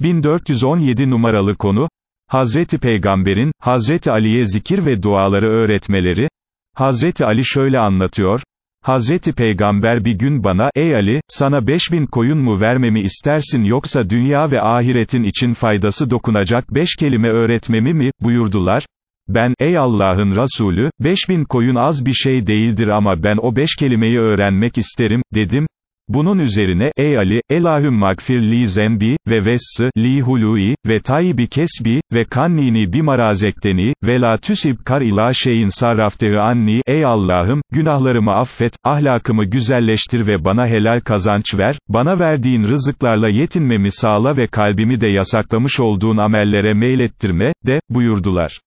1417 numaralı konu, Hazreti Peygamber'in, Hazreti Ali'ye zikir ve duaları öğretmeleri, Hazreti Ali şöyle anlatıyor, Hazreti Peygamber bir gün bana, ey Ali, sana 5000 koyun mu vermemi istersin yoksa dünya ve ahiretin için faydası dokunacak beş kelime öğretmemi mi, buyurdular, ben, ey Allah'ın Resulü, 5000 koyun az bir şey değildir ama ben o beş kelimeyi öğrenmek isterim, dedim, bunun üzerine, ey Ali, Elahüm magfir li zembi, ve vessı, li hului, ve tayyibi kesbi, ve kannini bimarazekteni, ve la tüsib kar ila şeyin sarraftehu anni, ey Allah'ım, günahlarımı affet, ahlakımı güzelleştir ve bana helal kazanç ver, bana verdiğin rızıklarla yetinmemi sağla ve kalbimi de yasaklamış olduğun amellere meylettirme, de, buyurdular.